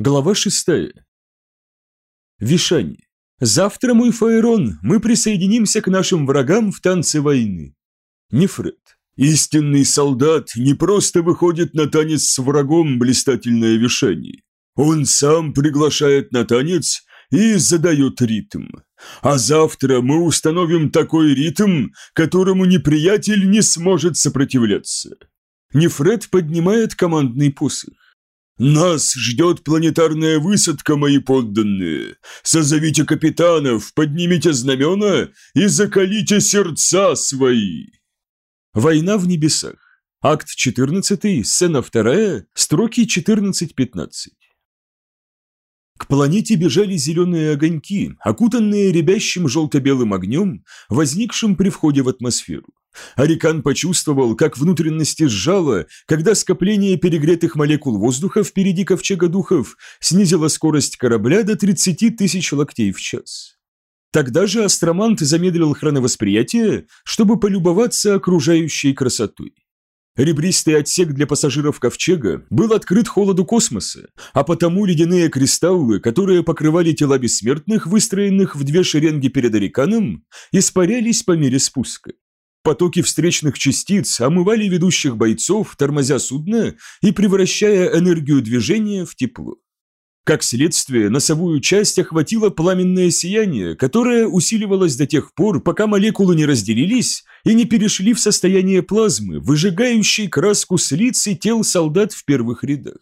Глава шестая. Вишани. Завтра, мой Фаерон, мы присоединимся к нашим врагам в танце войны. Нефред. Истинный солдат не просто выходит на танец с врагом, блистательное Вишани. Он сам приглашает на танец и задает ритм. А завтра мы установим такой ритм, которому неприятель не сможет сопротивляться. Нефред поднимает командный посох. «Нас ждет планетарная высадка, мои подданные! Созовите капитанов, поднимите знамена и закалите сердца свои!» Война в небесах. Акт 14, сцена 2, строки 14-15. К планете бежали зеленые огоньки, окутанные рябящим желто-белым огнем, возникшим при входе в атмосферу. Арикан почувствовал, как внутренности сжало, когда скопление перегретых молекул воздуха впереди ковчега духов снизило скорость корабля до 30 тысяч локтей в час. Тогда же астромант замедлил хроновосприятие, чтобы полюбоваться окружающей красотой. Ребристый отсек для пассажиров ковчега был открыт холоду космоса, а потому ледяные кристаллы, которые покрывали тела бессмертных, выстроенных в две шеренги перед Ариканом, испарялись по мере спуска. Потоки встречных частиц омывали ведущих бойцов, тормозя судно и превращая энергию движения в тепло. Как следствие, носовую часть охватило пламенное сияние, которое усиливалось до тех пор, пока молекулы не разделились и не перешли в состояние плазмы, выжигающей краску с лиц и тел солдат в первых рядах.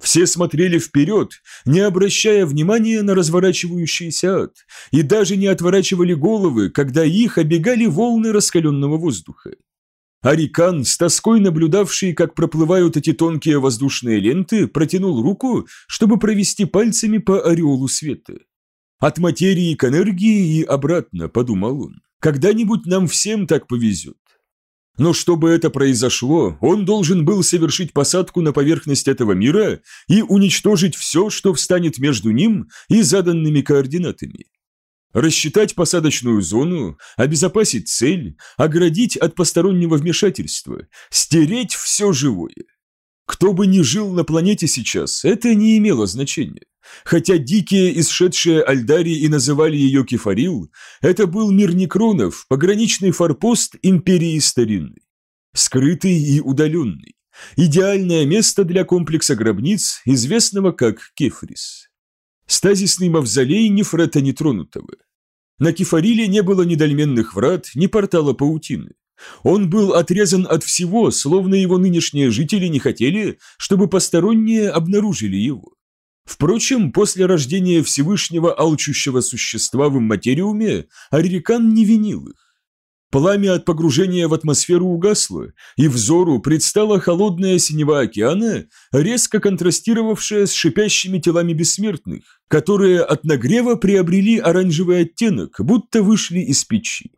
Все смотрели вперед, не обращая внимания на разворачивающийся ад, и даже не отворачивали головы, когда их обегали волны раскаленного воздуха. Арикан, с тоской наблюдавший, как проплывают эти тонкие воздушные ленты, протянул руку, чтобы провести пальцами по ореолу света. От материи к энергии и обратно, подумал он. Когда-нибудь нам всем так повезет. Но чтобы это произошло, он должен был совершить посадку на поверхность этого мира и уничтожить все, что встанет между ним и заданными координатами. Рассчитать посадочную зону, обезопасить цель, оградить от постороннего вмешательства, стереть все живое. Кто бы ни жил на планете сейчас, это не имело значения. Хотя дикие, исшедшие Альдари и называли ее Кефарил, это был мир некронов, пограничный форпост империи старинной. Скрытый и удаленный. Идеальное место для комплекса гробниц, известного как Кефрис. Стазисный мавзолей Нефрета Нетронутого. На Кефариле не было ни дольменных врат, ни портала паутины. Он был отрезан от всего, словно его нынешние жители не хотели, чтобы посторонние обнаружили его. Впрочем, после рождения Всевышнего алчущего существа в имматериуме, Аририкан не винил их. Пламя от погружения в атмосферу угасло, и взору предстала холодная синева океана, резко контрастировавшая с шипящими телами бессмертных, которые от нагрева приобрели оранжевый оттенок, будто вышли из печи.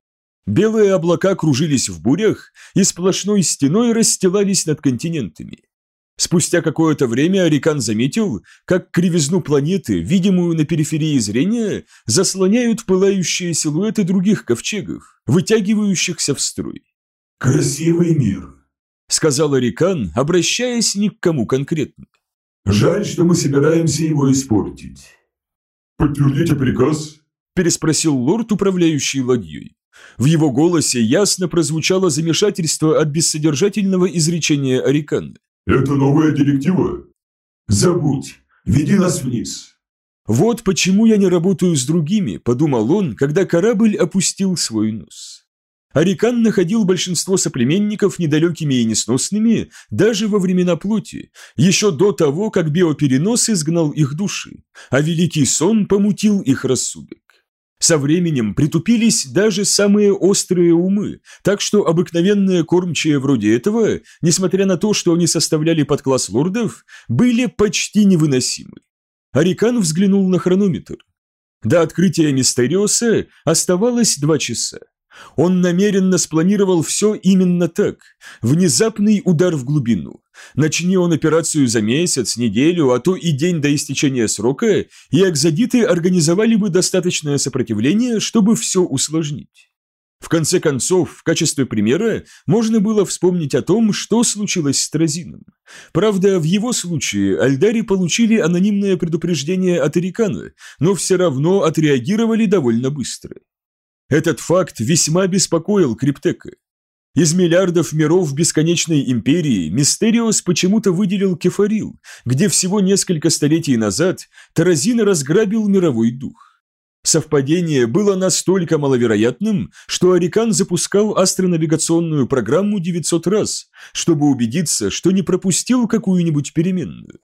Белые облака кружились в бурях и сплошной стеной расстилались над континентами. Спустя какое-то время Арикан заметил, как кривизну планеты, видимую на периферии зрения, заслоняют пылающие силуэты других ковчегов, вытягивающихся в струй. «Красивый мир», — сказал Арикан, обращаясь ни к кому конкретно. «Жаль, что мы собираемся его испортить». «Подтвердите приказ?» – переспросил лорд, управляющий ладьей. В его голосе ясно прозвучало замешательство от бессодержательного изречения Арикана. «Это новая директива?» «Забудь, веди нас вниз». «Вот почему я не работаю с другими», – подумал он, когда корабль опустил свой нос. Арикан находил большинство соплеменников недалекими и несносными даже во времена плоти, еще до того, как биоперенос изгнал их души, а великий сон помутил их рассудок. Со временем притупились даже самые острые умы, так что обыкновенные кормчие вроде этого, несмотря на то, что они составляли подкласс лордов, были почти невыносимы. Арикан взглянул на хронометр. До открытия Мистериоса оставалось два часа. Он намеренно спланировал все именно так. Внезапный удар в глубину. Начни он операцию за месяц, неделю, а то и день до истечения срока, и экзодиты организовали бы достаточное сопротивление, чтобы все усложнить. В конце концов, в качестве примера можно было вспомнить о том, что случилось с Тразином. Правда, в его случае Альдари получили анонимное предупреждение от Эрикана, но все равно отреагировали довольно быстро. Этот факт весьма беспокоил Криптека. Из миллиардов миров бесконечной империи Мистериос почему-то выделил Кефарил, где всего несколько столетий назад Таразин разграбил мировой дух. Совпадение было настолько маловероятным, что Арикан запускал астронавигационную программу 900 раз, чтобы убедиться, что не пропустил какую-нибудь переменную.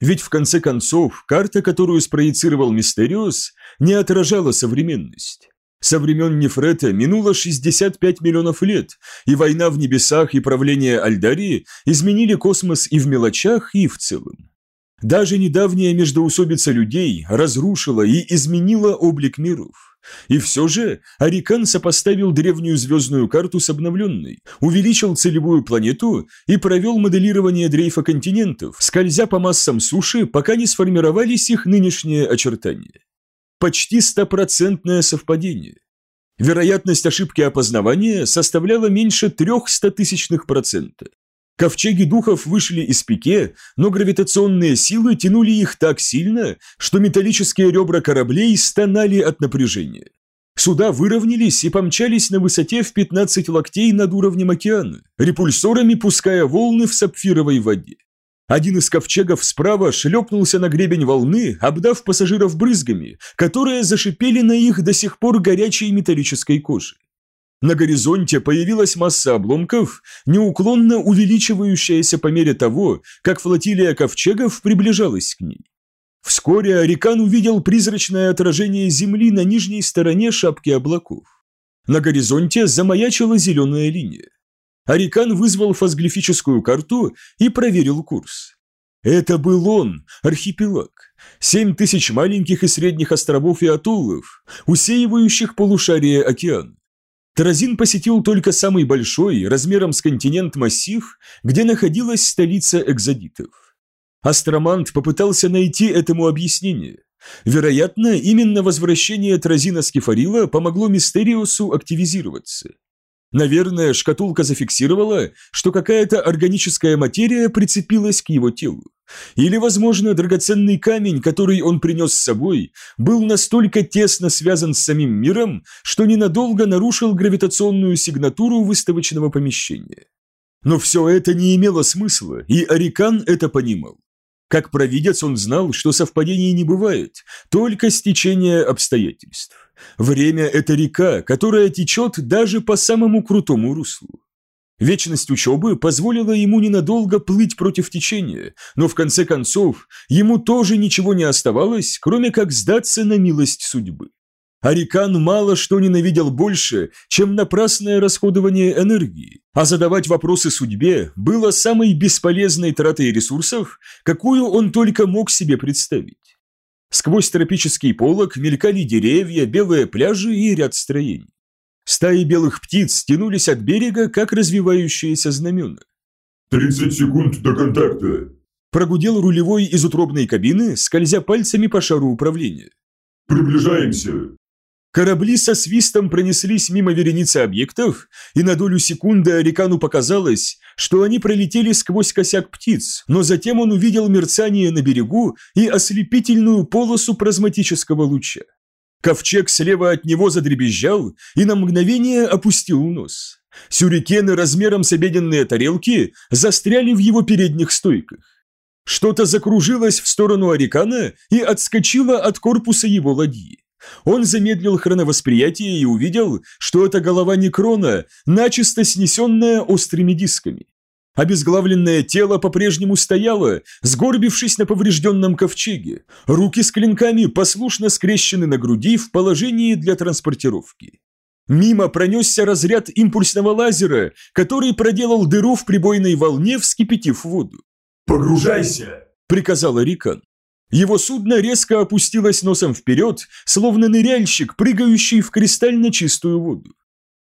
Ведь в конце концов, карта, которую спроецировал Мистериос, не отражала современность. Со времен Нефрета минуло 65 миллионов лет, и война в небесах и правление Альдарии изменили космос и в мелочах, и в целом. Даже недавняя междоусобица людей разрушила и изменила облик миров. И все же Арикан сопоставил древнюю звездную карту с обновленной, увеличил целевую планету и провел моделирование дрейфа континентов, скользя по массам суши, пока не сформировались их нынешние очертания. Почти стопроцентное совпадение. Вероятность ошибки опознавания составляла меньше трех стотысячных процента. Ковчеги духов вышли из пике, но гравитационные силы тянули их так сильно, что металлические ребра кораблей стонали от напряжения. Суда выровнялись и помчались на высоте в 15 локтей над уровнем океана, репульсорами пуская волны в сапфировой воде. Один из ковчегов справа шлепнулся на гребень волны, обдав пассажиров брызгами, которые зашипели на их до сих пор горячей металлической кожи. На горизонте появилась масса обломков, неуклонно увеличивающаяся по мере того, как флотилия ковчегов приближалась к ней. Вскоре Арикан увидел призрачное отражение Земли на нижней стороне шапки облаков. На горизонте замаячила зеленая линия. Арикан вызвал фазглифическую карту и проверил курс. Это был он, архипелаг. Семь тысяч маленьких и средних островов и атоллов, усеивающих полушарие океана. Таразин посетил только самый большой, размером с континент массив, где находилась столица экзодитов. Астромант попытался найти этому объяснение. Вероятно, именно возвращение Тразина Скифарила помогло Мистериосу активизироваться. Наверное, шкатулка зафиксировала, что какая-то органическая материя прицепилась к его телу. Или, возможно, драгоценный камень, который он принес с собой, был настолько тесно связан с самим миром, что ненадолго нарушил гравитационную сигнатуру выставочного помещения. Но все это не имело смысла, и Арикан это понимал. Как провидец он знал, что совпадений не бывает, только стечение обстоятельств. Время – это река, которая течет даже по самому крутому руслу. Вечность учебы позволила ему ненадолго плыть против течения, но в конце концов ему тоже ничего не оставалось, кроме как сдаться на милость судьбы. Арикан мало что ненавидел больше, чем напрасное расходование энергии, а задавать вопросы судьбе было самой бесполезной тратой ресурсов, какую он только мог себе представить. Сквозь тропический полог мелькали деревья, белые пляжи и ряд строений. Стаи белых птиц тянулись от берега, как развивающиеся знамена. «Тридцать секунд до контакта!» Прогудел рулевой из утробной кабины, скользя пальцами по шару управления. «Приближаемся!» Корабли со свистом пронеслись мимо вереницы объектов, и на долю секунды Арикану показалось, что они пролетели сквозь косяк птиц, но затем он увидел мерцание на берегу и ослепительную полосу призматического луча. Ковчег слева от него задребезжал и на мгновение опустил нос. Сюрикены размером с обеденные тарелки застряли в его передних стойках. Что-то закружилось в сторону Арикана и отскочило от корпуса его ладьи. Он замедлил хроновосприятие и увидел, что это голова Некрона, начисто снесенная острыми дисками. Обезглавленное тело по-прежнему стояло, сгорбившись на поврежденном ковчеге. Руки с клинками послушно скрещены на груди в положении для транспортировки. Мимо пронесся разряд импульсного лазера, который проделал дыру в прибойной волне, вскипятив воду. «Погружайся!» – приказал Рикан. Его судно резко опустилось носом вперед, словно ныряльщик, прыгающий в кристально чистую воду.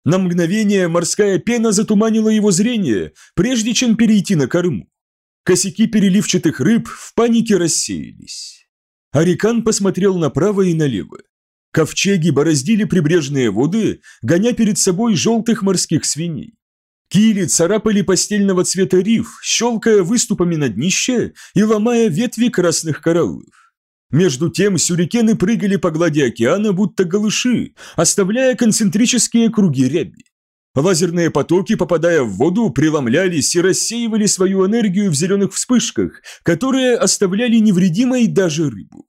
На мгновение морская пена затуманила его зрение, прежде чем перейти на корму. Косяки переливчатых рыб в панике рассеялись. Арикан посмотрел направо и налево. Ковчеги бороздили прибрежные воды, гоня перед собой желтых морских свиней. Кили царапали постельного цвета риф, щелкая выступами на днище и ломая ветви красных кораллов. Между тем сюрикены прыгали по глади океана, будто голыши, оставляя концентрические круги ряби. Лазерные потоки, попадая в воду, преломлялись и рассеивали свою энергию в зеленых вспышках, которые оставляли невредимой даже рыбу.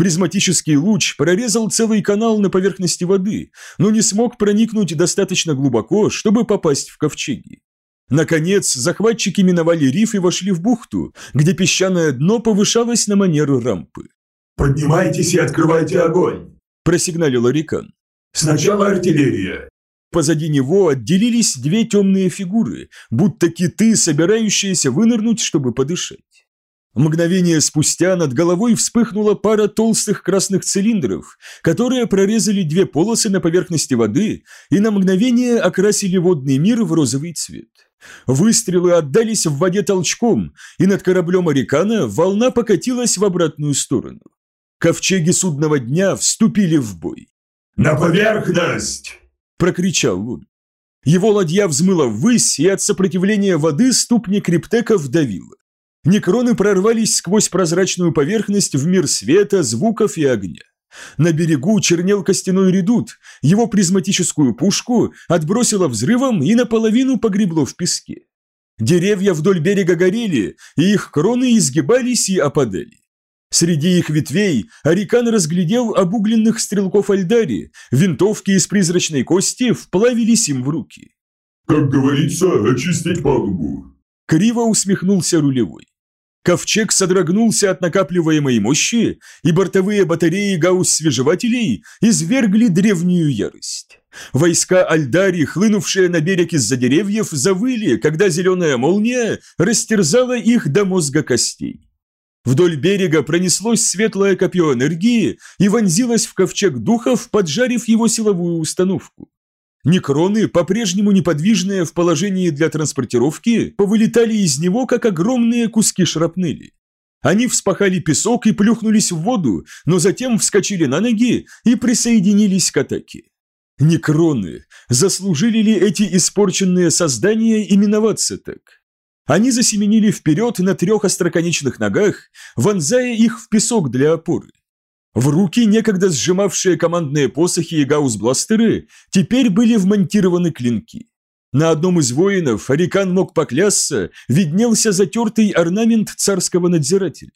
Призматический луч прорезал целый канал на поверхности воды, но не смог проникнуть достаточно глубоко, чтобы попасть в ковчеги. Наконец, захватчики миновали риф и вошли в бухту, где песчаное дно повышалось на манеру рампы. «Поднимайтесь и открывайте огонь!» – просигналил Арикан. «Сначала артиллерия!» Позади него отделились две темные фигуры, будто киты, собирающиеся вынырнуть, чтобы подышать. Мгновение спустя над головой вспыхнула пара толстых красных цилиндров, которые прорезали две полосы на поверхности воды и на мгновение окрасили водный мир в розовый цвет. Выстрелы отдались в воде толчком, и над кораблем Арикана волна покатилась в обратную сторону. Ковчеги судного дня вступили в бой. «На поверхность!» – прокричал он. Его ладья взмыла ввысь, и от сопротивления воды ступни криптека вдавило. Некроны прорвались сквозь прозрачную поверхность в мир света, звуков и огня. На берегу чернел костяной редут, его призматическую пушку отбросило взрывом и наполовину погребло в песке. Деревья вдоль берега горели, и их кроны изгибались и опадали. Среди их ветвей Арикан разглядел обугленных стрелков Альдари, винтовки из призрачной кости вплавились им в руки. «Как говорится, очистить палубу», Криво усмехнулся рулевой. Ковчег содрогнулся от накапливаемой мощи, и бортовые батареи гаусс-свежевателей извергли древнюю ярость. Войска Альдари, хлынувшие на берег из-за деревьев, завыли, когда зеленая молния растерзала их до мозга костей. Вдоль берега пронеслось светлое копье энергии и вонзилось в ковчег духов, поджарив его силовую установку. Некроны, по-прежнему неподвижные в положении для транспортировки, повылетали из него, как огромные куски шрапнели. Они вспахали песок и плюхнулись в воду, но затем вскочили на ноги и присоединились к атаке. Некроны, заслужили ли эти испорченные создания именоваться так? Они засеменили вперед на трех остроконечных ногах, вонзая их в песок для опоры. В руки, некогда сжимавшие командные посохи и гаусбластеры, теперь были вмонтированы клинки. На одном из воинов, Арикан мог поклясться, виднелся затертый орнамент царского надзирателя.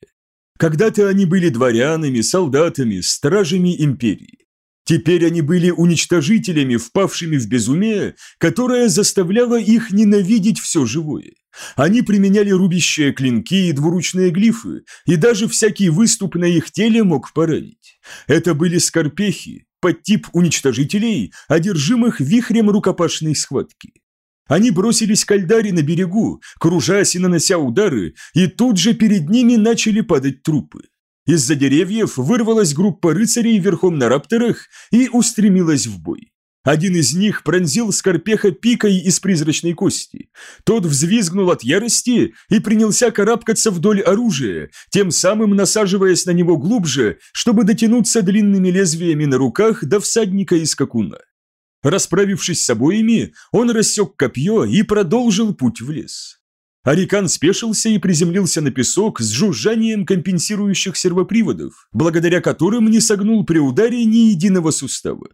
Когда-то они были дворянами, солдатами, стражами империи. Теперь они были уничтожителями, впавшими в безумие, которое заставляло их ненавидеть все живое. Они применяли рубящие клинки и двуручные глифы, и даже всякий выступ на их теле мог поранить. Это были скорпехи, подтип уничтожителей, одержимых вихрем рукопашной схватки. Они бросились к Альдаре на берегу, кружась и нанося удары, и тут же перед ними начали падать трупы. Из-за деревьев вырвалась группа рыцарей верхом на рапторах и устремилась в бой. Один из них пронзил Скорпеха пикой из призрачной кости. Тот взвизгнул от ярости и принялся карабкаться вдоль оружия, тем самым насаживаясь на него глубже, чтобы дотянуться длинными лезвиями на руках до всадника и скакуна. Расправившись с обоими, он рассек копье и продолжил путь в лес. Арикан спешился и приземлился на песок с жужжанием компенсирующих сервоприводов, благодаря которым не согнул при ударе ни единого сустава.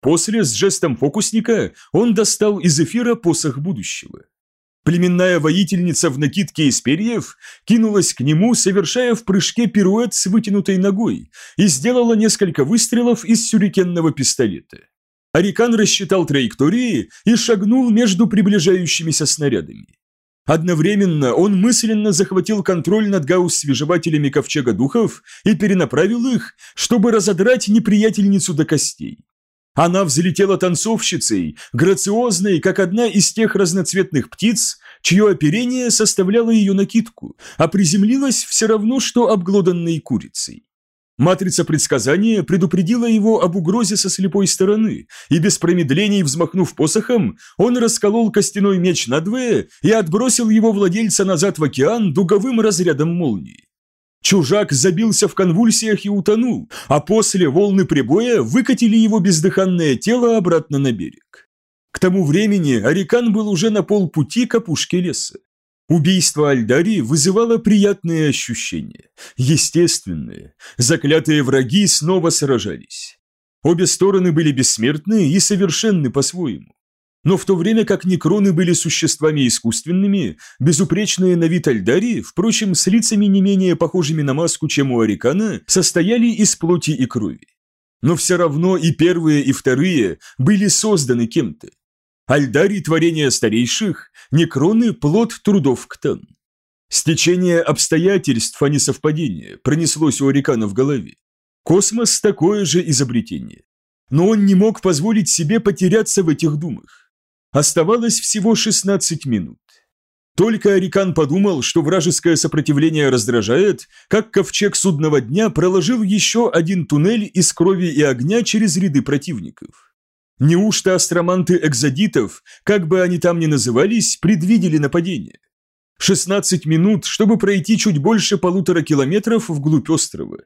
После, с жестом фокусника, он достал из эфира посох будущего. Племенная воительница в накидке из перьев кинулась к нему, совершая в прыжке пируэт с вытянутой ногой, и сделала несколько выстрелов из сюрикенного пистолета. Арикан рассчитал траектории и шагнул между приближающимися снарядами. Одновременно он мысленно захватил контроль над гаусс-свежевателями ковчега духов и перенаправил их, чтобы разодрать неприятельницу до костей. Она взлетела танцовщицей, грациозной, как одна из тех разноцветных птиц, чье оперение составляло ее накидку, а приземлилась все равно, что обглоданной курицей. Матрица предсказания предупредила его об угрозе со слепой стороны, и без промедлений взмахнув посохом, он расколол костяной меч надвое и отбросил его владельца назад в океан дуговым разрядом молнии. Чужак забился в конвульсиях и утонул, а после волны прибоя выкатили его бездыханное тело обратно на берег. К тому времени Арикан был уже на полпути к опушке леса. Убийство Альдари вызывало приятные ощущения, естественные. Заклятые враги снова сражались. Обе стороны были бессмертны и совершенны по-своему. Но в то время как некроны были существами искусственными, безупречные на вид Альдари, впрочем, с лицами не менее похожими на маску, чем у Арикана, состояли из плоти и крови. Но все равно и первые, и вторые были созданы кем-то. Альдари – творение старейших, некроны – плод трудов Ктан. Стечение обстоятельств, а не совпадение, пронеслось у Арикана в голове. Космос – такое же изобретение. Но он не мог позволить себе потеряться в этих думах. Оставалось всего 16 минут. Только Арикан подумал, что вражеское сопротивление раздражает, как ковчег судного дня проложил еще один туннель из крови и огня через ряды противников. Неужто астроманты экзодитов, как бы они там ни назывались, предвидели нападение? 16 минут, чтобы пройти чуть больше полутора километров вглубь острова.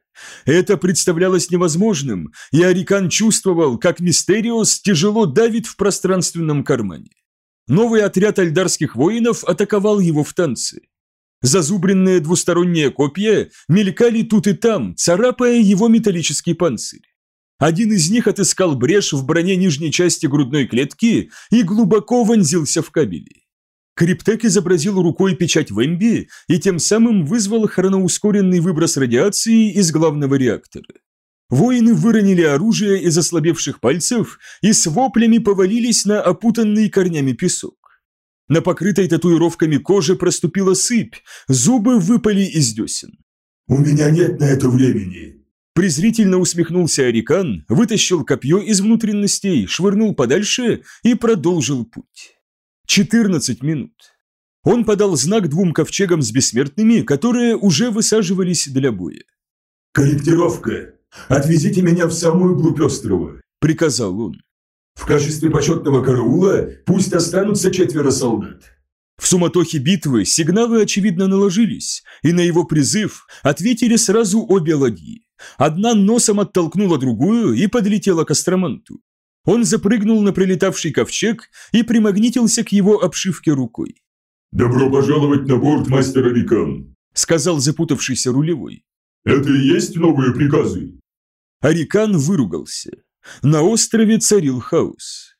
Это представлялось невозможным, и Арикан чувствовал, как Мистериос тяжело давит в пространственном кармане. Новый отряд альдарских воинов атаковал его в танце. Зазубренные двусторонние копья мелькали тут и там, царапая его металлический панцирь. Один из них отыскал брешь в броне нижней части грудной клетки и глубоко вонзился в кабели. Криптек изобразил рукой печать Вэмби и тем самым вызвал хроноускоренный выброс радиации из главного реактора. Воины выронили оружие из ослабевших пальцев и с воплями повалились на опутанный корнями песок. На покрытой татуировками коже проступила сыпь, зубы выпали из десен. «У меня нет на это времени», Презрительно усмехнулся Арикан, вытащил копье из внутренностей, швырнул подальше и продолжил путь. 14 минут. Он подал знак двум ковчегам с бессмертными, которые уже высаживались для боя. «Корректировка! Отвезите меня в самую глубь острова!» – приказал он. «В качестве почетного караула пусть останутся четверо солдат. В суматохе битвы сигналы, очевидно, наложились, и на его призыв ответили сразу обе ладьи. Одна носом оттолкнула другую и подлетела к астроманту. Он запрыгнул на прилетавший ковчег и примагнитился к его обшивке рукой. «Добро пожаловать на борт, мастер Арикан», — сказал запутавшийся рулевой. «Это и есть новые приказы?» Арикан выругался. На острове царил хаос.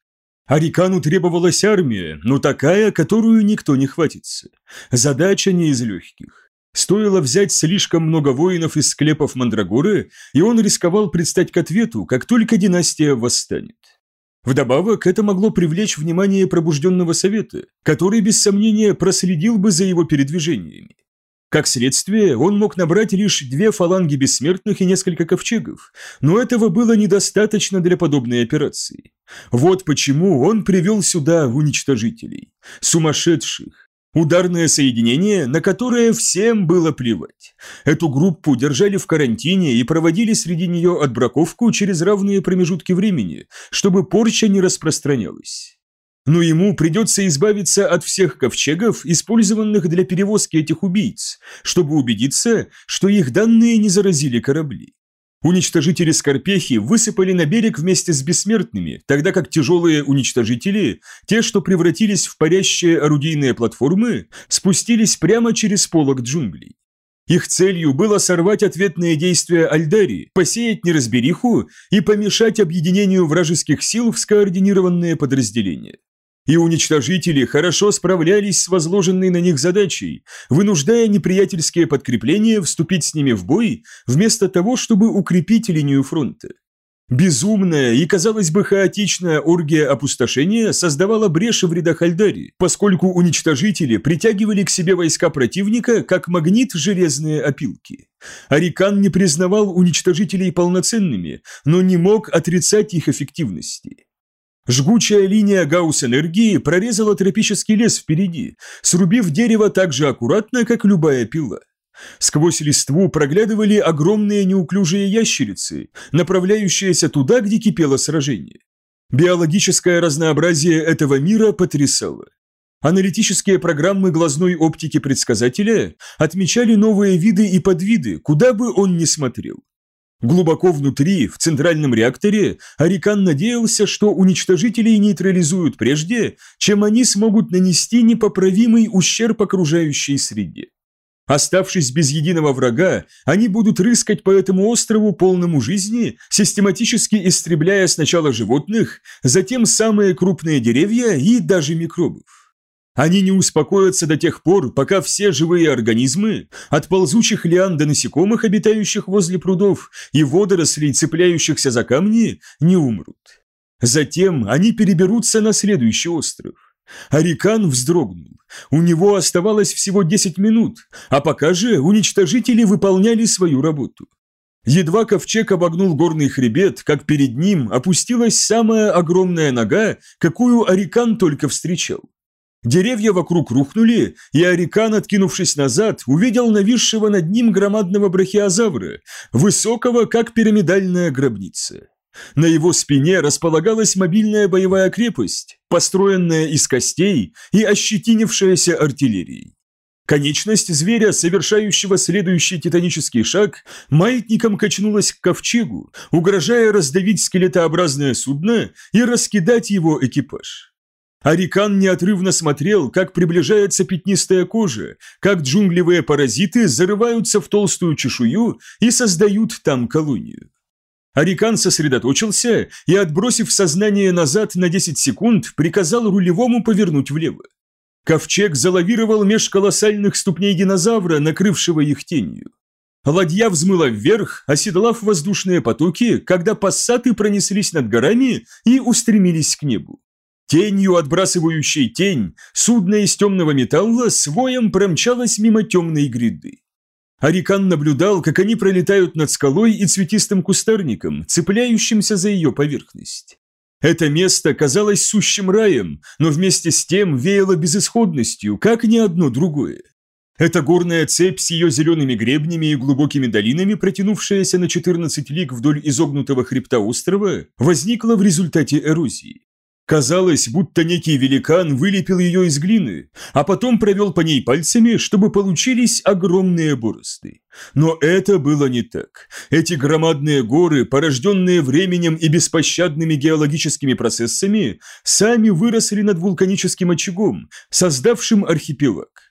Арикану требовалась армия, но такая, которую никто не хватится. Задача не из легких. Стоило взять слишком много воинов из склепов Мандрагоры, и он рисковал предстать к ответу, как только династия восстанет. Вдобавок, это могло привлечь внимание пробужденного совета, который, без сомнения, проследил бы за его передвижениями. Как следствие, он мог набрать лишь две фаланги бессмертных и несколько ковчегов, но этого было недостаточно для подобной операции. Вот почему он привел сюда уничтожителей. Сумасшедших. Ударное соединение, на которое всем было плевать. Эту группу держали в карантине и проводили среди нее отбраковку через равные промежутки времени, чтобы порча не распространялась но ему придется избавиться от всех ковчегов, использованных для перевозки этих убийц, чтобы убедиться, что их данные не заразили корабли. Уничтожители Скорпехи высыпали на берег вместе с бессмертными, тогда как тяжелые уничтожители, те, что превратились в парящие орудийные платформы, спустились прямо через полог джунглей. Их целью было сорвать ответные действия Альдари, посеять неразбериху и помешать объединению вражеских сил в скоординированные подразделения и уничтожители хорошо справлялись с возложенной на них задачей, вынуждая неприятельские подкрепления вступить с ними в бой, вместо того, чтобы укрепить линию фронта. Безумная и, казалось бы, хаотичная оргия опустошения создавала бреши в рядах Альдари, поскольку уничтожители притягивали к себе войска противника, как магнит железные опилки. Арикан не признавал уничтожителей полноценными, но не мог отрицать их эффективности. Жгучая линия гаусс-энергии прорезала тропический лес впереди, срубив дерево так же аккуратно, как любая пила. Сквозь листву проглядывали огромные неуклюжие ящерицы, направляющиеся туда, где кипело сражение. Биологическое разнообразие этого мира потрясало. Аналитические программы глазной оптики предсказателя отмечали новые виды и подвиды, куда бы он ни смотрел. Глубоко внутри, в центральном реакторе, Арикан надеялся, что уничтожителей нейтрализуют прежде, чем они смогут нанести непоправимый ущерб окружающей среде. Оставшись без единого врага, они будут рыскать по этому острову полному жизни, систематически истребляя сначала животных, затем самые крупные деревья и даже микробов. Они не успокоятся до тех пор, пока все живые организмы, от ползучих лиан до насекомых, обитающих возле прудов, и водорослей, цепляющихся за камни, не умрут. Затем они переберутся на следующий остров. Арикан вздрогнул. У него оставалось всего 10 минут, а пока же уничтожители выполняли свою работу. Едва ковчег обогнул горный хребет, как перед ним опустилась самая огромная нога, какую Арикан только встречал. Деревья вокруг рухнули, и Арикан, откинувшись назад, увидел нависшего над ним громадного брахиозавра, высокого, как пирамидальная гробница. На его спине располагалась мобильная боевая крепость, построенная из костей и ощетинившаяся артиллерией. Конечность зверя, совершающего следующий титанический шаг, маятником качнулась к ковчегу, угрожая раздавить скелетообразное судно и раскидать его экипаж. Арикан неотрывно смотрел, как приближается пятнистая кожа, как джунглевые паразиты зарываются в толстую чешую и создают там колонию. Арикан сосредоточился и, отбросив сознание назад на 10 секунд, приказал рулевому повернуть влево. Ковчег залавировал меж колоссальных ступней динозавра, накрывшего их тенью. Ладья взмыла вверх, оседлав воздушные потоки, когда пассаты пронеслись над горами и устремились к небу. Тенью, отбрасывающей тень, судно из темного металла с воем промчалось мимо темной гряды. Арикан наблюдал, как они пролетают над скалой и цветистым кустарником, цепляющимся за ее поверхность. Это место казалось сущим раем, но вместе с тем веяло безысходностью, как ни одно другое. Эта горная цепь с ее зелеными гребнями и глубокими долинами, протянувшаяся на 14 лиг вдоль изогнутого хребта острова, возникла в результате эрозии. Казалось, будто некий великан вылепил ее из глины, а потом провел по ней пальцами, чтобы получились огромные борозды. Но это было не так. Эти громадные горы, порожденные временем и беспощадными геологическими процессами, сами выросли над вулканическим очагом, создавшим архипелаг.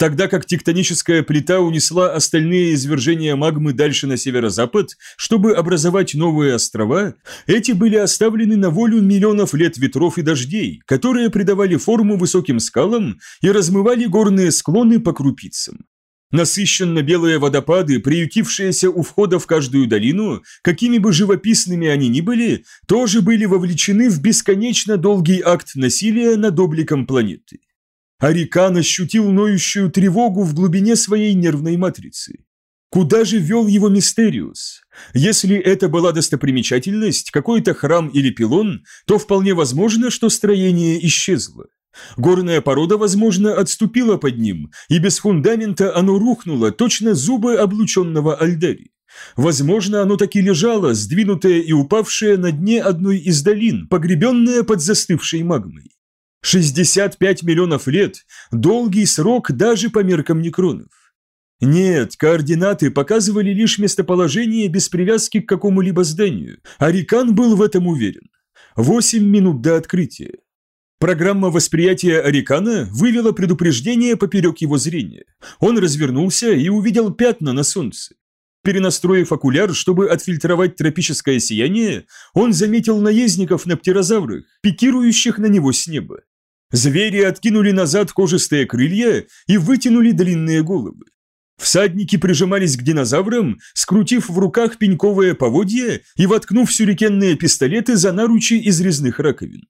Тогда как тектоническая плита унесла остальные извержения магмы дальше на северо-запад, чтобы образовать новые острова, эти были оставлены на волю миллионов лет ветров и дождей, которые придавали форму высоким скалам и размывали горные склоны по крупицам. Насыщенно белые водопады, приютившиеся у входа в каждую долину, какими бы живописными они ни были, тоже были вовлечены в бесконечно долгий акт насилия над обликом планеты. Арикан ощутил ноющую тревогу в глубине своей нервной матрицы. Куда же вел его Мистериус? Если это была достопримечательность, какой-то храм или пилон, то вполне возможно, что строение исчезло. Горная порода, возможно, отступила под ним, и без фундамента оно рухнуло, точно зубы облученного Альдери. Возможно, оно таки лежало, сдвинутое и упавшее на дне одной из долин, погребенное под застывшей магмой. 65 миллионов лет – долгий срок даже по меркам некронов. Нет, координаты показывали лишь местоположение без привязки к какому-либо зданию, а Рикан был в этом уверен. 8 минут до открытия. Программа восприятия Арикана вывела предупреждение поперек его зрения. Он развернулся и увидел пятна на солнце. Перенастроив окуляр, чтобы отфильтровать тропическое сияние, он заметил наездников на птерозаврах, пикирующих на него с неба. Звери откинули назад кожистые крылья и вытянули длинные головы. Всадники прижимались к динозаврам, скрутив в руках пеньковые поводья и воткнув сюрикенные пистолеты за наручи из резных раковин.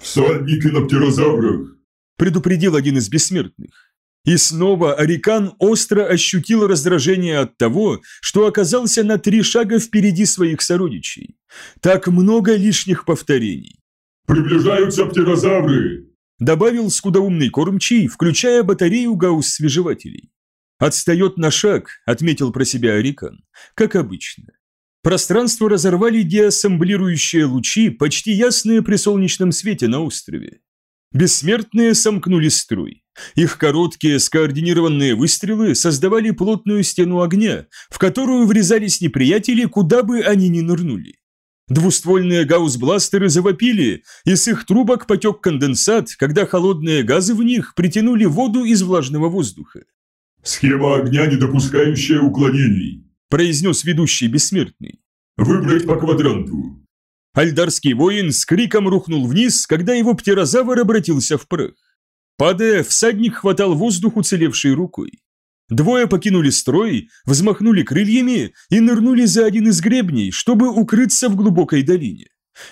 «Всадники на птерозаврах!» – предупредил один из бессмертных. И снова Арикан остро ощутил раздражение от того, что оказался на три шага впереди своих сородичей. Так много лишних повторений. «Приближаются птерозавры!» Добавил скудоумный кормчий, включая батарею гаусс-свежевателей. «Отстает на шаг», — отметил про себя Арикан, — «как обычно». Пространство разорвали деассемблирующие лучи, почти ясные при солнечном свете на острове. Бессмертные сомкнули строй. Их короткие скоординированные выстрелы создавали плотную стену огня, в которую врезались неприятели, куда бы они ни нырнули. Двуствольные гаусс-бластеры завопили, и с их трубок потек конденсат, когда холодные газы в них притянули воду из влажного воздуха. «Схема огня, не допускающая уклонений», – произнес ведущий бессмертный. «Выбрать по квадранту». Альдарский воин с криком рухнул вниз, когда его птерозавр обратился в прах. Падая, всадник хватал воздух уцелевшей рукой. Двое покинули строй, взмахнули крыльями и нырнули за один из гребней, чтобы укрыться в глубокой долине.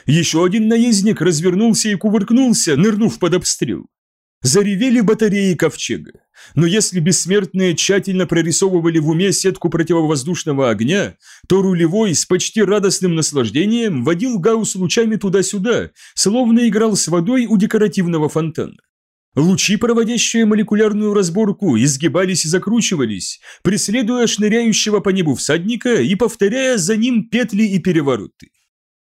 Еще один наездник развернулся и кувыркнулся, нырнув под обстрел. Заревели батареи ковчега. Но если бессмертные тщательно прорисовывали в уме сетку противовоздушного огня, то рулевой с почти радостным наслаждением водил гаусс лучами туда-сюда, словно играл с водой у декоративного фонтана. Лучи, проводящие молекулярную разборку, изгибались и закручивались, преследуя шныряющего по небу всадника и повторяя за ним петли и перевороты.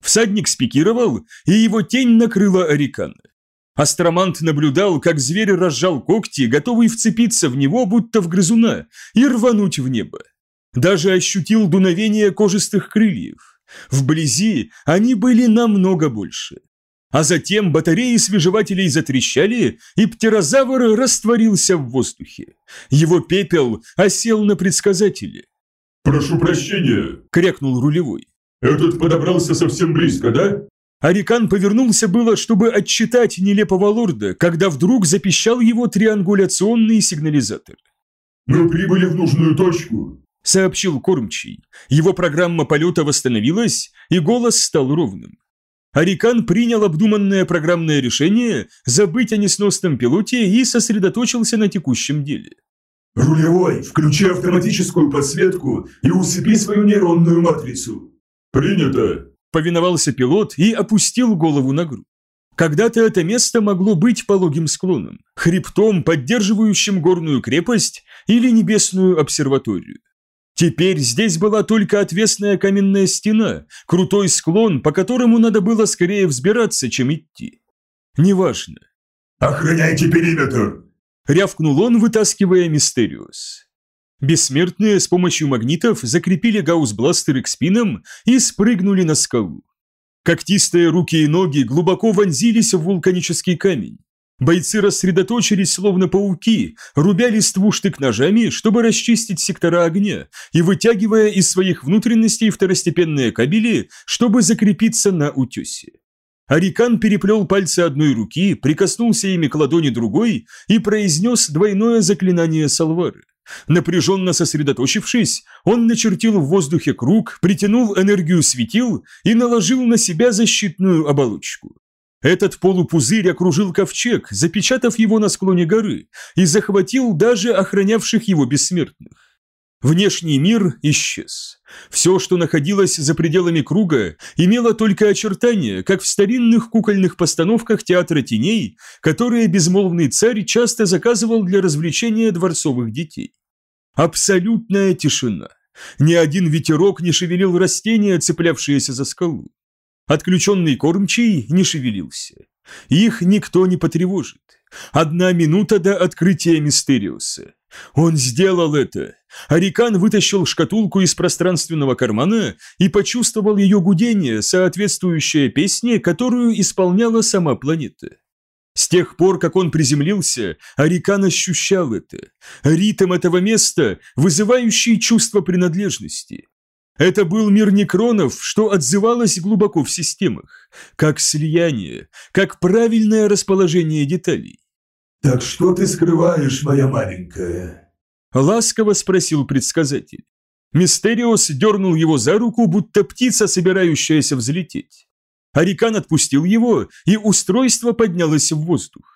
Всадник спикировал, и его тень накрыла Арикана. Астромант наблюдал, как зверь разжал когти, готовый вцепиться в него, будто в грызуна, и рвануть в небо. Даже ощутил дуновение кожистых крыльев. Вблизи они были намного больше. А затем батареи свежевателей затрещали, и птерозавр растворился в воздухе. Его пепел осел на предсказателе. «Прошу прощения!» – крякнул рулевой. «Этот подобрался совсем близко, да?» Арикан повернулся было, чтобы отчитать нелепого лорда, когда вдруг запищал его триангуляционный сигнализатор. «Мы прибыли в нужную точку», – сообщил кормчий. Его программа полета восстановилась, и голос стал ровным. Арикан принял обдуманное программное решение забыть о несносном пилоте и сосредоточился на текущем деле. «Рулевой, включи автоматическую подсветку и усыпи свою нейронную матрицу». «Принято», – повиновался пилот и опустил голову на грудь. Когда-то это место могло быть пологим склоном, хребтом, поддерживающим горную крепость или небесную обсерваторию. Теперь здесь была только отвесная каменная стена, крутой склон, по которому надо было скорее взбираться, чем идти. Неважно. «Охраняйте периметр!» – рявкнул он, вытаскивая Мистериус. Бессмертные с помощью магнитов закрепили гаусс-бластеры к спинам и спрыгнули на скалу. Когтистые руки и ноги глубоко вонзились в вулканический камень. Бойцы рассредоточились, словно пауки, рубя листву штык-ножами, чтобы расчистить сектора огня, и вытягивая из своих внутренностей второстепенные кабели, чтобы закрепиться на утесе. Арикан переплел пальцы одной руки, прикоснулся ими к ладони другой и произнес двойное заклинание Салвары. Напряженно сосредоточившись, он начертил в воздухе круг, притянул энергию светил и наложил на себя защитную оболочку. Этот полупузырь окружил ковчег, запечатав его на склоне горы, и захватил даже охранявших его бессмертных. Внешний мир исчез. Все, что находилось за пределами круга, имело только очертания, как в старинных кукольных постановках театра теней, которые безмолвный царь часто заказывал для развлечения дворцовых детей. Абсолютная тишина. Ни один ветерок не шевелил растения, цеплявшиеся за скалу. Отключенный кормчий не шевелился. Их никто не потревожит. Одна минута до открытия Мистериуса. Он сделал это. Арикан вытащил шкатулку из пространственного кармана и почувствовал ее гудение, соответствующее песне, которую исполняла сама планета. С тех пор, как он приземлился, Арикан ощущал это. Ритм этого места, вызывающий чувство принадлежности. Это был мир некронов, что отзывалось глубоко в системах, как слияние, как правильное расположение деталей. «Так что ты скрываешь, моя маленькая?» Ласково спросил предсказатель. Мистериос дернул его за руку, будто птица, собирающаяся взлететь. Арикан отпустил его, и устройство поднялось в воздух.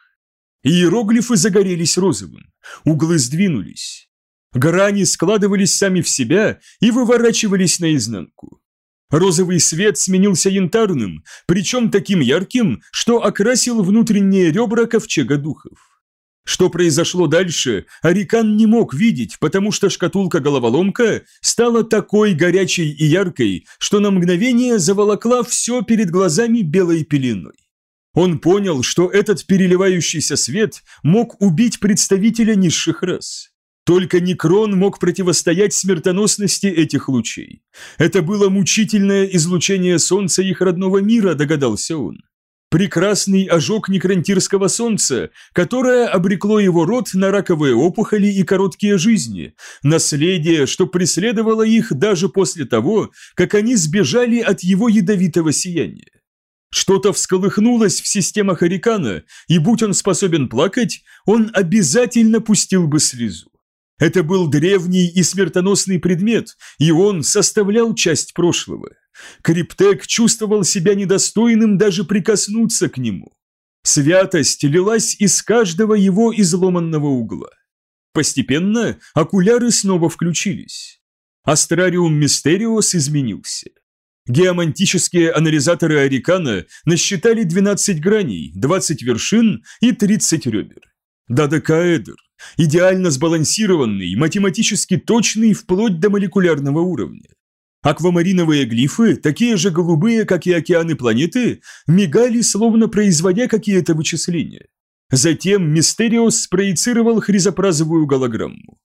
Иероглифы загорелись розовым, углы сдвинулись. Грани складывались сами в себя и выворачивались наизнанку. Розовый свет сменился янтарным, причем таким ярким, что окрасил внутренние ребра ковчега духов. Что произошло дальше, Арикан не мог видеть, потому что шкатулка-головоломка стала такой горячей и яркой, что на мгновение заволокла все перед глазами белой пеленой. Он понял, что этот переливающийся свет мог убить представителя низших рас. Только Некрон мог противостоять смертоносности этих лучей. Это было мучительное излучение солнца их родного мира, догадался он. Прекрасный ожог некронтирского солнца, которое обрекло его род на раковые опухоли и короткие жизни, наследие, что преследовало их даже после того, как они сбежали от его ядовитого сияния. Что-то всколыхнулось в системах Арикана, и будь он способен плакать, он обязательно пустил бы слезу. Это был древний и смертоносный предмет, и он составлял часть прошлого. Криптек чувствовал себя недостойным даже прикоснуться к нему. Святость лилась из каждого его изломанного угла. Постепенно окуляры снова включились. Астрариум Мистериос изменился. Геомантические анализаторы Арикана насчитали 12 граней, 20 вершин и 30 ребер. Дадекаэдр, идеально сбалансированный, математически точный вплоть до молекулярного уровня. Аквамариновые глифы, такие же голубые, как и океаны планеты, мигали, словно производя какие-то вычисления. Затем Мистериос спроецировал хризопразовую голограмму.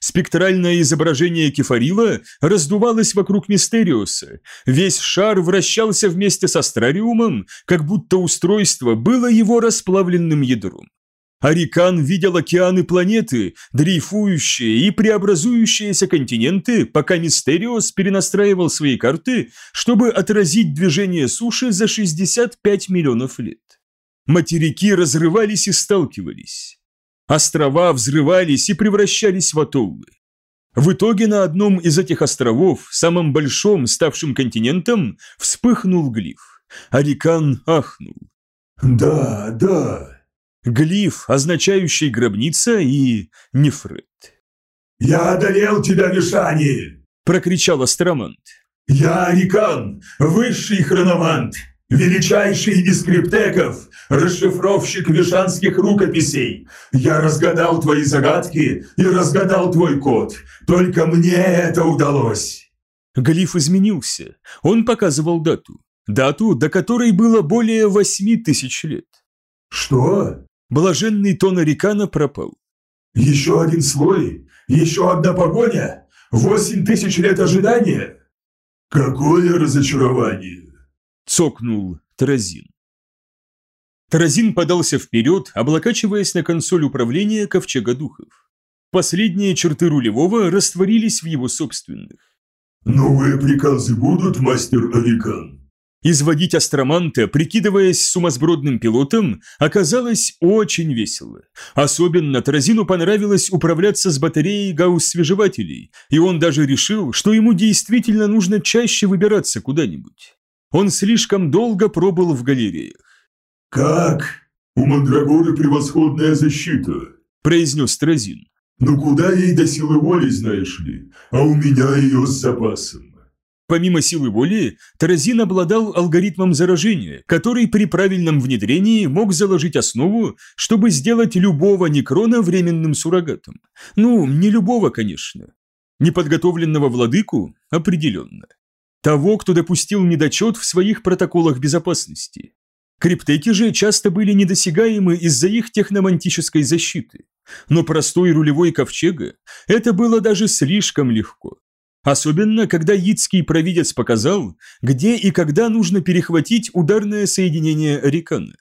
Спектральное изображение кефарила раздувалось вокруг Мистериоса, весь шар вращался вместе с астрариумом, как будто устройство было его расплавленным ядром. Арикан видел океаны планеты, дрейфующие и преобразующиеся континенты, пока Мистериос перенастраивал свои карты, чтобы отразить движение суши за 65 миллионов лет. Материки разрывались и сталкивались. Острова взрывались и превращались в атоллы. В итоге на одном из этих островов, самом большом, ставшим континентом, вспыхнул глиф. Арикан ахнул. «Да, да», глиф, означающий гробница и нефрит. «Я одолел тебя, Вишани!» – прокричал Астромант. «Я Арикан, высший хрономант, величайший из криптеков, расшифровщик вишанских рукописей. Я разгадал твои загадки и разгадал твой код. Только мне это удалось!» Глиф изменился. Он показывал дату. Дату, до которой было более восьми тысяч лет. «Что?» Блаженный тон Арикана пропал. «Еще один слой? Еще одна погоня? Восемь тысяч лет ожидания?» «Какое разочарование!» – цокнул Таразин. Таразин подался вперед, облокачиваясь на консоль управления Ковчега Духов. Последние черты рулевого растворились в его собственных. «Новые приказы будут, мастер Арикан?» Изводить астроманта, прикидываясь сумасбродным пилотом, оказалось очень весело. Особенно Таразину понравилось управляться с батареей гаусс-свежевателей, и он даже решил, что ему действительно нужно чаще выбираться куда-нибудь. Он слишком долго пробыл в галереях. «Как? У Мандрагоры превосходная защита», – произнес Таразин. «Но куда ей до силы воли, знаешь ли? А у меня ее с запасом». Помимо силы воли, Таразин обладал алгоритмом заражения, который при правильном внедрении мог заложить основу, чтобы сделать любого некрона временным суррогатом. Ну, не любого, конечно. Неподготовленного владыку – определенно. Того, кто допустил недочет в своих протоколах безопасности. Криптеки же часто были недосягаемы из-за их техномантической защиты. Но простой рулевой ковчега – это было даже слишком легко. Особенно, когда яицкий провидец показал, где и когда нужно перехватить ударное соединение Рикана.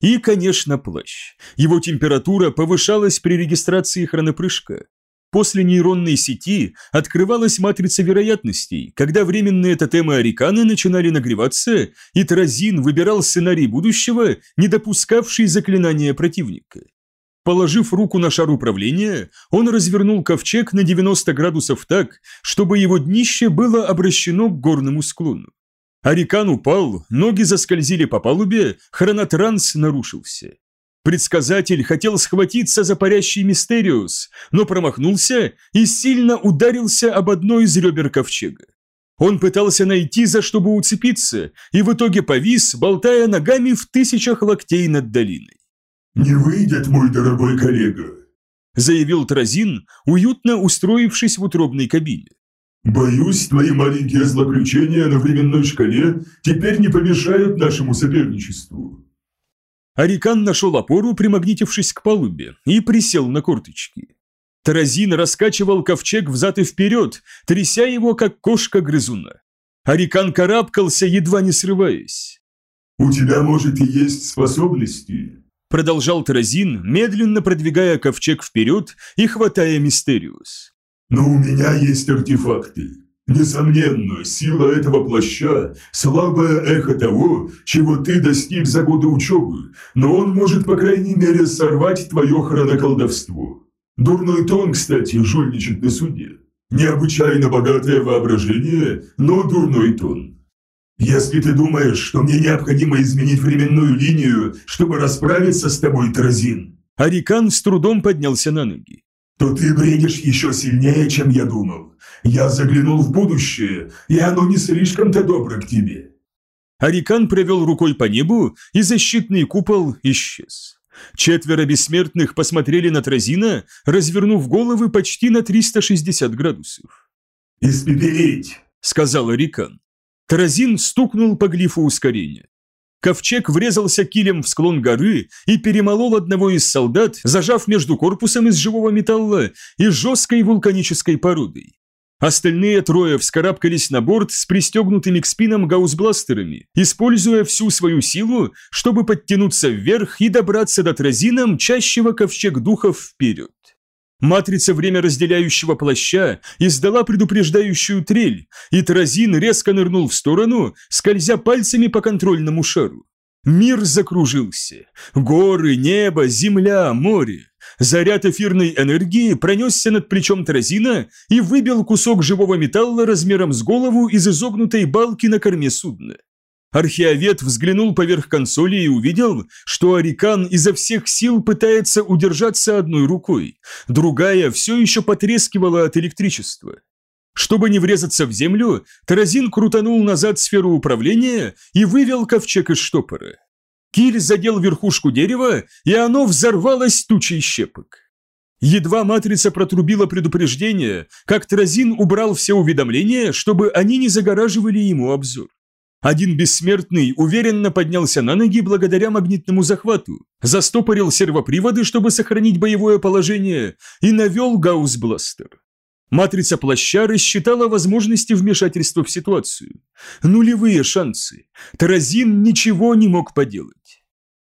И, конечно, плащ. Его температура повышалась при регистрации хронопрыжка. После нейронной сети открывалась матрица вероятностей, когда временные тотемы Арикана начинали нагреваться, и Тразин выбирал сценарий будущего, не допускавший заклинания противника. Положив руку на шар управления, он развернул ковчег на 90 градусов так, чтобы его днище было обращено к горному склону. Арикан упал, ноги заскользили по палубе, хронотранс нарушился. Предсказатель хотел схватиться за парящий Мистериус, но промахнулся и сильно ударился об одно из ребер ковчега. Он пытался найти, за что бы уцепиться, и в итоге повис, болтая ногами в тысячах локтей над долиной. «Не выйдет, мой дорогой коллега», – заявил Тразин, уютно устроившись в утробной кабине. «Боюсь, твои маленькие злоключения на временной шкале теперь не помешают нашему соперничеству». Арикан нашел опору, примагнитившись к палубе, и присел на корточки. Таразин раскачивал ковчег взад и вперед, тряся его, как кошка-грызуна. Арикан карабкался, едва не срываясь. «У тебя, может, и есть способности», – продолжал Таразин, медленно продвигая ковчег вперед и хватая Мистериус. «Но у меня есть артефакты. Несомненно, сила этого плаща – слабое эхо того, чего ты достиг за годы учебы, но он может, по крайней мере, сорвать твое хроноколдовство. Дурной тон, кстати, жульничать на суде. Необычайно богатое воображение, но дурной тон. Если ты думаешь, что мне необходимо изменить временную линию, чтобы расправиться с тобой, Тразин, Арикан с трудом поднялся на ноги то ты бредишь еще сильнее, чем я думал. Я заглянул в будущее, и оно не слишком-то добро к тебе». Арикан провел рукой по небу, и защитный купол исчез. Четверо бессмертных посмотрели на Тразина, развернув головы почти на 360 градусов. «Испепелить!» – сказал Арикан. Тразин стукнул по глифу ускорения. Ковчег врезался килем в склон горы и перемолол одного из солдат, зажав между корпусом из живого металла и жесткой вулканической породой. Остальные трое вскарабкались на борт с пристегнутыми к спинам гаусбластерами, используя всю свою силу, чтобы подтянуться вверх и добраться до тразина, мчащего ковчег духов вперед. Матрица время разделяющего плаща издала предупреждающую трель, и Тразин резко нырнул в сторону, скользя пальцами по контрольному шару. Мир закружился. Горы, небо, земля, море. Заряд эфирной энергии пронесся над плечом Тразина и выбил кусок живого металла размером с голову из изогнутой балки на корме судна. Археовед взглянул поверх консоли и увидел, что Арикан изо всех сил пытается удержаться одной рукой, другая все еще потрескивала от электричества. Чтобы не врезаться в землю, Таразин крутанул назад сферу управления и вывел ковчег из штопора. Киль задел верхушку дерева, и оно взорвалось тучей щепок. Едва матрица протрубила предупреждение, как Таразин убрал все уведомления, чтобы они не загораживали ему обзор. Один бессмертный уверенно поднялся на ноги благодаря магнитному захвату, застопорил сервоприводы, чтобы сохранить боевое положение, и навел гаусс-бластер. Матрица плаща рассчитала возможности вмешательства в ситуацию. Нулевые шансы. Таразин ничего не мог поделать.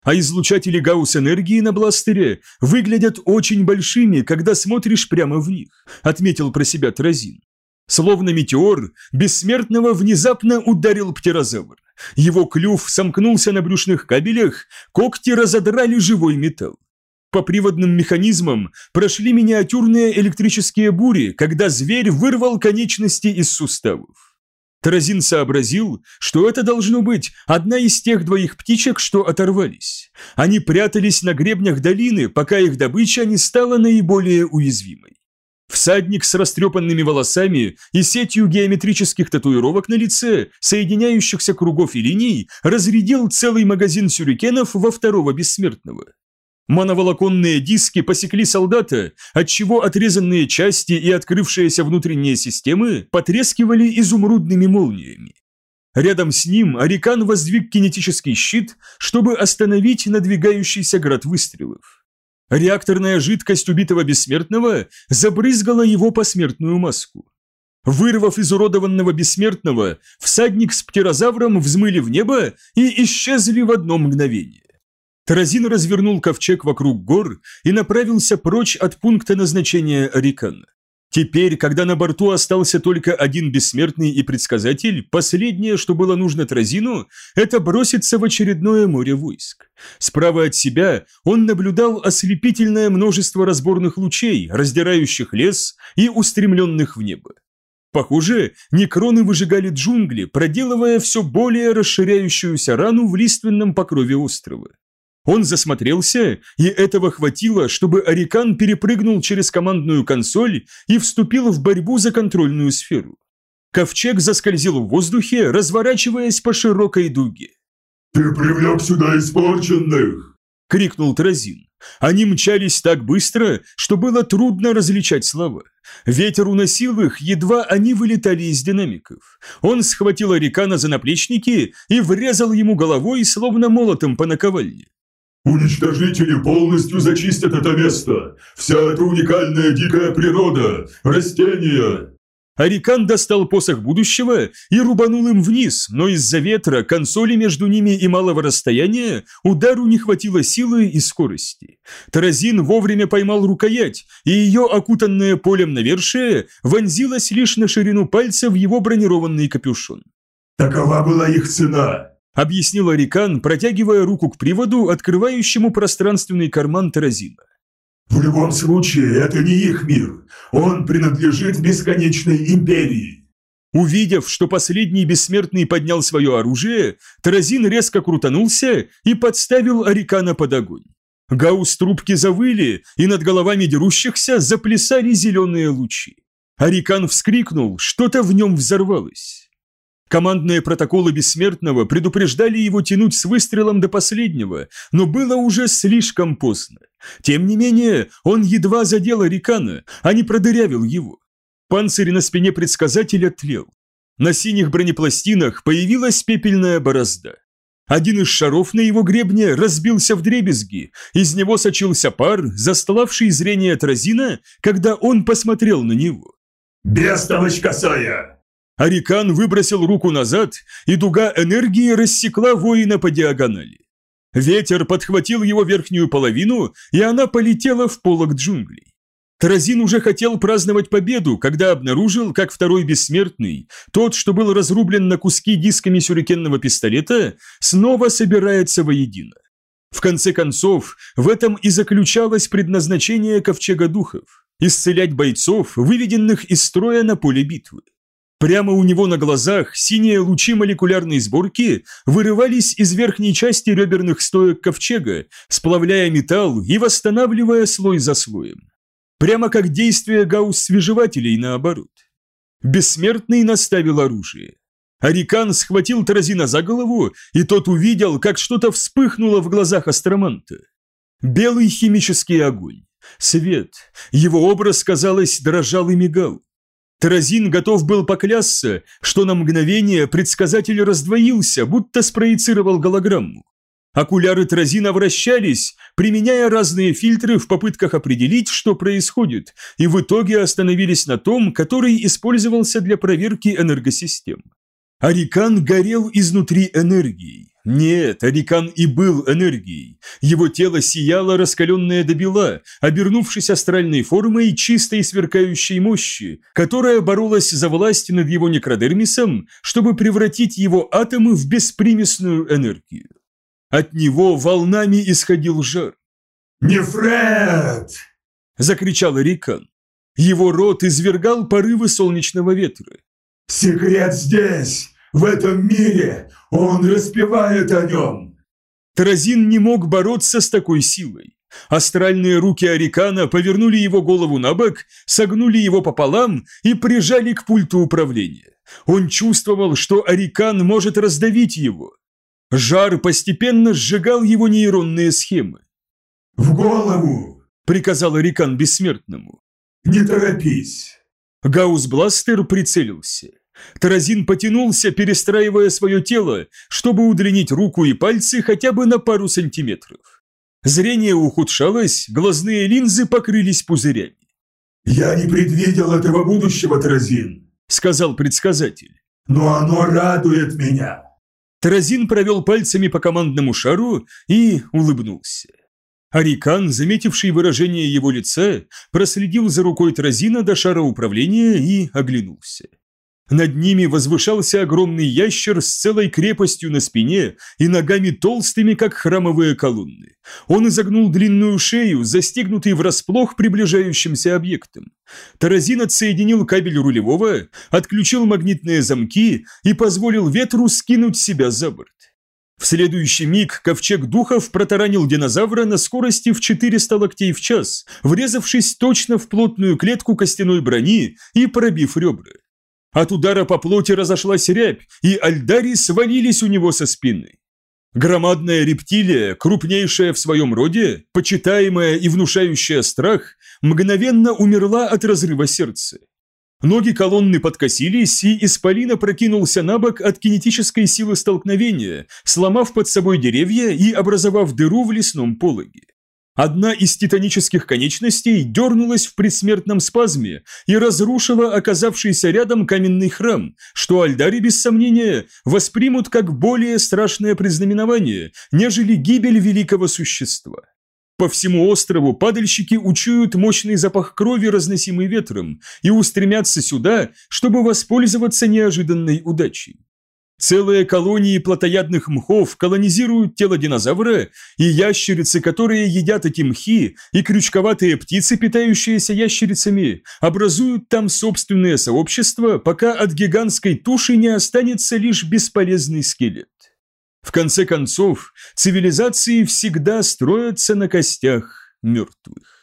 А излучатели гаусс-энергии на бластере выглядят очень большими, когда смотришь прямо в них, отметил про себя Таразин. Словно метеор, бессмертного внезапно ударил птерозавр. Его клюв сомкнулся на брюшных кабелях, когти разодрали живой металл. По приводным механизмам прошли миниатюрные электрические бури, когда зверь вырвал конечности из суставов. Таразин сообразил, что это должно быть одна из тех двоих птичек, что оторвались. Они прятались на гребнях долины, пока их добыча не стала наиболее уязвимой. Всадник с растрепанными волосами и сетью геометрических татуировок на лице, соединяющихся кругов и линий, разрядил целый магазин сюрикенов во второго бессмертного. Моноволоконные диски посекли солдата, отчего отрезанные части и открывшиеся внутренние системы потрескивали изумрудными молниями. Рядом с ним Арикан воздвиг кинетический щит, чтобы остановить надвигающийся град выстрелов. Реакторная жидкость убитого бессмертного забрызгала его посмертную маску. Вырвав изуродованного бессмертного, всадник с птерозавром взмыли в небо и исчезли в одно мгновение. Таразин развернул ковчег вокруг гор и направился прочь от пункта назначения Арикана. Теперь, когда на борту остался только один бессмертный и предсказатель, последнее, что было нужно Тразину, это броситься в очередное море войск. Справа от себя он наблюдал ослепительное множество разборных лучей, раздирающих лес и устремленных в небо. Похоже, некроны выжигали джунгли, проделывая все более расширяющуюся рану в лиственном покрове острова. Он засмотрелся, и этого хватило, чтобы Арикан перепрыгнул через командную консоль и вступил в борьбу за контрольную сферу. Ковчег заскользил в воздухе, разворачиваясь по широкой дуге. «Ты привлек сюда испорченных!» – крикнул Тразин. Они мчались так быстро, что было трудно различать слова. Ветер уносил их, едва они вылетали из динамиков. Он схватил Арикана за наплечники и врезал ему головой, словно молотом по наковальне. Уничтожители полностью зачистят это место. Вся эта уникальная дикая природа, растения, Арикан достал посох будущего и рубанул им вниз, но из-за ветра, консоли между ними и малого расстояния удару не хватило силы и скорости. Таразин вовремя поймал рукоять, и ее окутанное полем навершие вонзилось лишь на ширину пальца в его бронированный капюшон. «Такова была их цена», — объяснил Арикан, протягивая руку к приводу, открывающему пространственный карман Таразина. В любом случае, это не их мир. Он принадлежит бесконечной империи. Увидев, что последний бессмертный поднял свое оружие, Таразин резко крутанулся и подставил Арикана под огонь. Гаус трубки завыли, и над головами дерущихся заплясали зеленые лучи. Арикан вскрикнул, что-то в нем взорвалось. Командные протоколы Бессмертного предупреждали его тянуть с выстрелом до последнего, но было уже слишком поздно. Тем не менее, он едва задел Арикана, а не продырявил его. Панцирь на спине предсказателя тлел. На синих бронепластинах появилась пепельная борозда. Один из шаров на его гребне разбился в дребезги, из него сочился пар, застлавший зрение Тразина, когда он посмотрел на него. «Бестолочь косая!» Арикан выбросил руку назад, и дуга энергии рассекла воина по диагонали. Ветер подхватил его верхнюю половину, и она полетела в полог джунглей. Таразин уже хотел праздновать победу, когда обнаружил, как второй бессмертный, тот, что был разрублен на куски дисками сюрикенного пистолета, снова собирается воедино. В конце концов, в этом и заключалось предназначение Ковчега Духов – исцелять бойцов, выведенных из строя на поле битвы. Прямо у него на глазах синие лучи молекулярной сборки вырывались из верхней части реберных стоек ковчега, сплавляя металл и восстанавливая слой за слоем. Прямо как действие гаусс-свежевателей наоборот. Бессмертный наставил оружие. Арикан схватил Таразина за голову, и тот увидел, как что-то вспыхнуло в глазах астроманта. Белый химический огонь. Свет. Его образ, казалось, дрожал и мигал. Таразин готов был поклясться, что на мгновение предсказатель раздвоился, будто спроецировал голограмму. Окуляры Таразина вращались, применяя разные фильтры в попытках определить, что происходит, и в итоге остановились на том, который использовался для проверки энергосистем. Арикан горел изнутри энергией. Нет, Арикан и был энергией. Его тело сияло раскаленное до бела, обернувшись астральной формой чистой сверкающей мощи, которая боролась за власть над его некродермисом, чтобы превратить его атомы в беспримесную энергию. От него волнами исходил жар. «Нефред!» – закричал Арикан. Его рот извергал порывы солнечного ветра. «Секрет здесь! В этом мире он распевает о нем!» Таразин не мог бороться с такой силой. Астральные руки Арикана повернули его голову на бок, согнули его пополам и прижали к пульту управления. Он чувствовал, что Арикан может раздавить его. Жар постепенно сжигал его нейронные схемы. «В голову!» – приказал Арикан бессмертному. «Не торопись!» Гаусбластер прицелился. Таразин потянулся, перестраивая свое тело, чтобы удлинить руку и пальцы хотя бы на пару сантиметров. Зрение ухудшалось, глазные линзы покрылись пузырями. «Я не предвидел этого будущего, Таразин», — сказал предсказатель. «Но оно радует меня». Таразин провел пальцами по командному шару и улыбнулся. Арикан, заметивший выражение его лица, проследил за рукой Таразина до шара управления и оглянулся. Над ними возвышался огромный ящер с целой крепостью на спине и ногами толстыми, как храмовые колонны. Он изогнул длинную шею, застегнутый врасплох приближающимся объектом. Таразин отсоединил кабель рулевого, отключил магнитные замки и позволил ветру скинуть себя за борт. В следующий миг ковчег духов протаранил динозавра на скорости в 400 локтей в час, врезавшись точно в плотную клетку костяной брони и пробив ребра. От удара по плоти разошлась рябь, и альдари свалились у него со спины. Громадная рептилия, крупнейшая в своем роде, почитаемая и внушающая страх, мгновенно умерла от разрыва сердца. Ноги колонны подкосились, и Исполина прокинулся на бок от кинетической силы столкновения, сломав под собой деревья и образовав дыру в лесном пологе. Одна из титанических конечностей дернулась в предсмертном спазме и разрушила оказавшийся рядом каменный храм, что Альдари, без сомнения, воспримут как более страшное признаменование, нежели гибель великого существа. По всему острову падальщики учуют мощный запах крови, разносимый ветром, и устремятся сюда, чтобы воспользоваться неожиданной удачей. Целые колонии плотоядных мхов колонизируют тело динозавра, и ящерицы, которые едят эти мхи, и крючковатые птицы, питающиеся ящерицами, образуют там собственное сообщество, пока от гигантской туши не останется лишь бесполезный скелет. В конце концов, цивилизации всегда строятся на костях мертвых.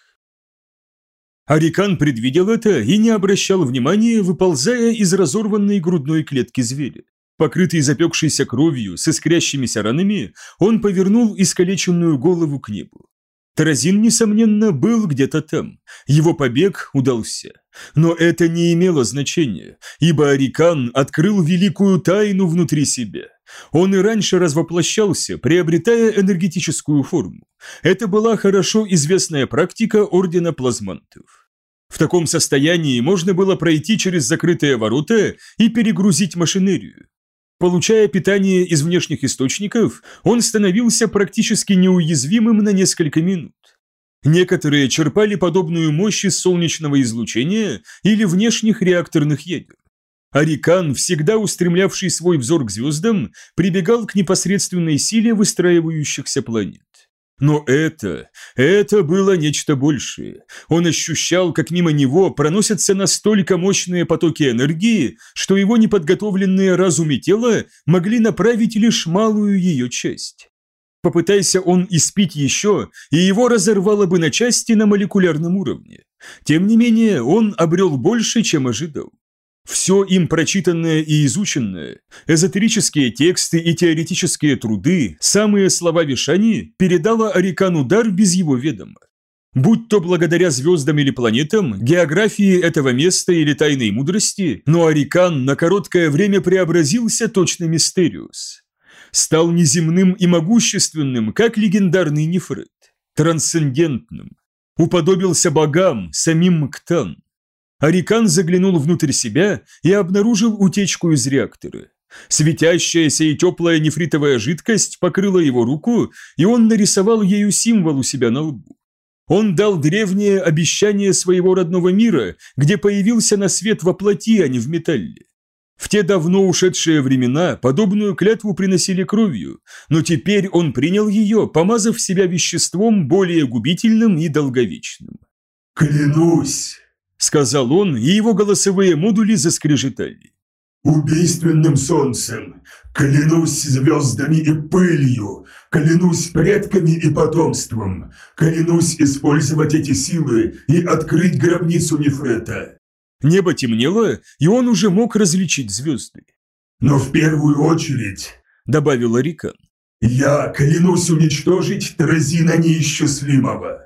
Арикан предвидел это и не обращал внимания, выползая из разорванной грудной клетки зверя. Покрытый запекшейся кровью, с искрящимися ранами, он повернул искалеченную голову к небу. Таразин, несомненно, был где-то там. Его побег удался. Но это не имело значения, ибо Арикан открыл великую тайну внутри себя. Он и раньше развоплощался, приобретая энергетическую форму. Это была хорошо известная практика Ордена Плазмантов. В таком состоянии можно было пройти через закрытые ворота и перегрузить машинерию. Получая питание из внешних источников, он становился практически неуязвимым на несколько минут. Некоторые черпали подобную мощь из солнечного излучения или внешних реакторных ядер. Арикан, всегда устремлявший свой взор к звездам, прибегал к непосредственной силе выстраивающихся планет. Но это, это было нечто большее. Он ощущал, как мимо него проносятся настолько мощные потоки энергии, что его неподготовленные разум и тело могли направить лишь малую ее часть. Попытайся он испить еще, и его разорвало бы на части на молекулярном уровне. Тем не менее, он обрел больше, чем ожидал. Все им прочитанное и изученное, эзотерические тексты и теоретические труды, самые слова Вишани передала Арикану дар без его ведома. Будь то благодаря звездам или планетам, географии этого места или тайной мудрости, но Арикан на короткое время преобразился точно Мистериус. Стал неземным и могущественным, как легендарный Нефрит, трансцендентным. Уподобился богам, самим Мктан. Арикан заглянул внутрь себя и обнаружил утечку из реактора. Светящаяся и теплая нефритовая жидкость покрыла его руку, и он нарисовал ею символ у себя на лбу. Он дал древнее обещание своего родного мира, где появился на свет во плоти, а не в металле. В те давно ушедшие времена подобную клятву приносили кровью, но теперь он принял ее, помазав себя веществом более губительным и долговечным. «Клянусь!» Сказал он, и его голосовые модули заскрежетали. «Убийственным солнцем! Клянусь звездами и пылью! Клянусь предками и потомством! Клянусь использовать эти силы и открыть гробницу Нефрета!» Небо темнело, и он уже мог различить звезды. «Но в первую очередь», — добавил Арикан, — «я клянусь уничтожить Тразина Неисчислимого!»